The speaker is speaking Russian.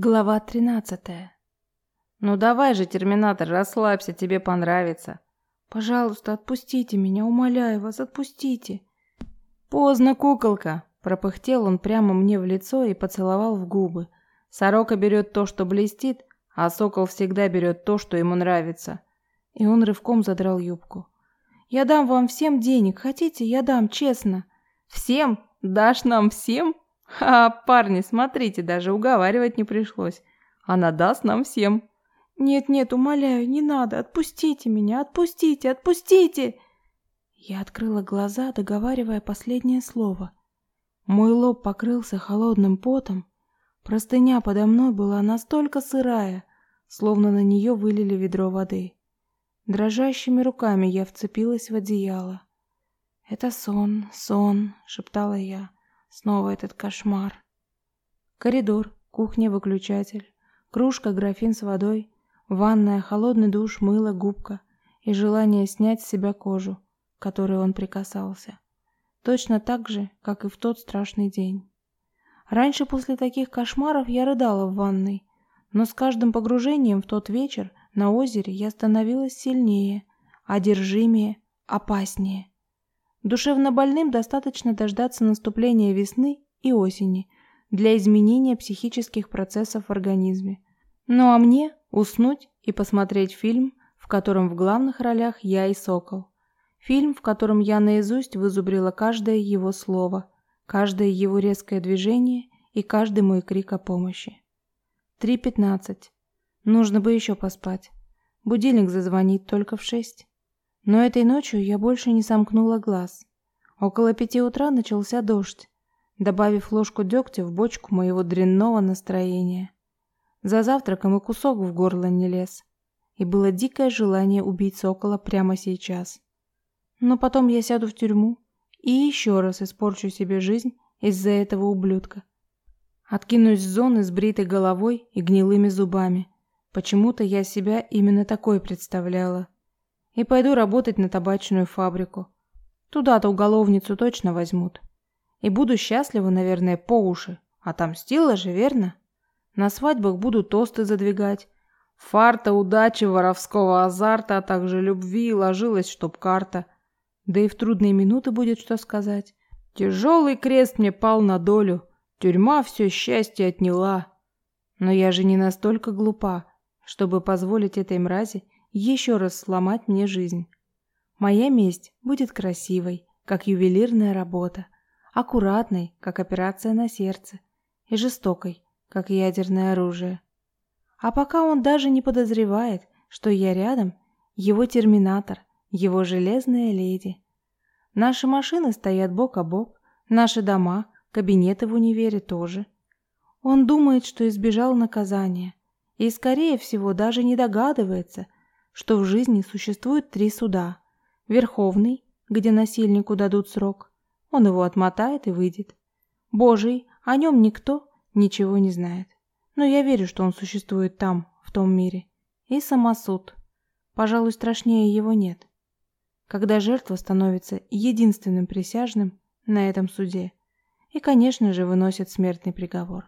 Глава тринадцатая. «Ну давай же, Терминатор, расслабься, тебе понравится». «Пожалуйста, отпустите меня, умоляю вас, отпустите». «Поздно, куколка», – пропыхтел он прямо мне в лицо и поцеловал в губы. «Сорока берет то, что блестит, а сокол всегда берет то, что ему нравится». И он рывком задрал юбку. «Я дам вам всем денег, хотите, я дам, честно». «Всем? Дашь нам всем?» «А, парни, смотрите, даже уговаривать не пришлось. Она даст нам всем». «Нет-нет, умоляю, не надо, отпустите меня, отпустите, отпустите!» Я открыла глаза, договаривая последнее слово. Мой лоб покрылся холодным потом. Простыня подо мной была настолько сырая, словно на нее вылили ведро воды. Дрожащими руками я вцепилась в одеяло. «Это сон, сон», — шептала я. Снова этот кошмар. Коридор, кухня, выключатель, кружка, графин с водой, ванная, холодный душ, мыло, губка и желание снять с себя кожу, которой он прикасался. Точно так же, как и в тот страшный день. Раньше после таких кошмаров я рыдала в ванной, но с каждым погружением в тот вечер на озере я становилась сильнее, одержимее, опаснее. Душевно больным достаточно дождаться наступления весны и осени для изменения психических процессов в организме. Ну а мне уснуть и посмотреть фильм, в котором в главных ролях я и Сокол. Фильм, в котором я наизусть вызубрила каждое его слово, каждое его резкое движение и каждый мой крик о помощи. 3.15. Нужно бы еще поспать. Будильник зазвонит только в шесть. Но этой ночью я больше не сомкнула глаз. Около пяти утра начался дождь, добавив ложку дегтя в бочку моего дрянного настроения. За завтраком и кусок в горло не лез, и было дикое желание убить сокола прямо сейчас. Но потом я сяду в тюрьму и еще раз испорчу себе жизнь из-за этого ублюдка. Откинусь с зоны с бритой головой и гнилыми зубами. Почему-то я себя именно такой представляла и пойду работать на табачную фабрику. Туда-то уголовницу точно возьмут. И буду счастлива, наверное, по уши. Отомстила же, верно? На свадьбах буду тосты задвигать. Фарта, удачи, воровского азарта, а также любви ложилась, чтоб карта. Да и в трудные минуты будет что сказать. Тяжелый крест мне пал на долю. Тюрьма все счастье отняла. Но я же не настолько глупа, чтобы позволить этой мрази еще раз сломать мне жизнь. Моя месть будет красивой, как ювелирная работа, аккуратной, как операция на сердце, и жестокой, как ядерное оружие. А пока он даже не подозревает, что я рядом, его терминатор, его железная леди. Наши машины стоят бок о бок, наши дома, кабинеты в универе тоже. Он думает, что избежал наказания, и, скорее всего, даже не догадывается – что в жизни существует три суда. Верховный, где насильнику дадут срок, он его отмотает и выйдет. Божий, о нем никто ничего не знает. Но я верю, что он существует там, в том мире. И самосуд. Пожалуй, страшнее его нет. Когда жертва становится единственным присяжным на этом суде и, конечно же, выносит смертный приговор.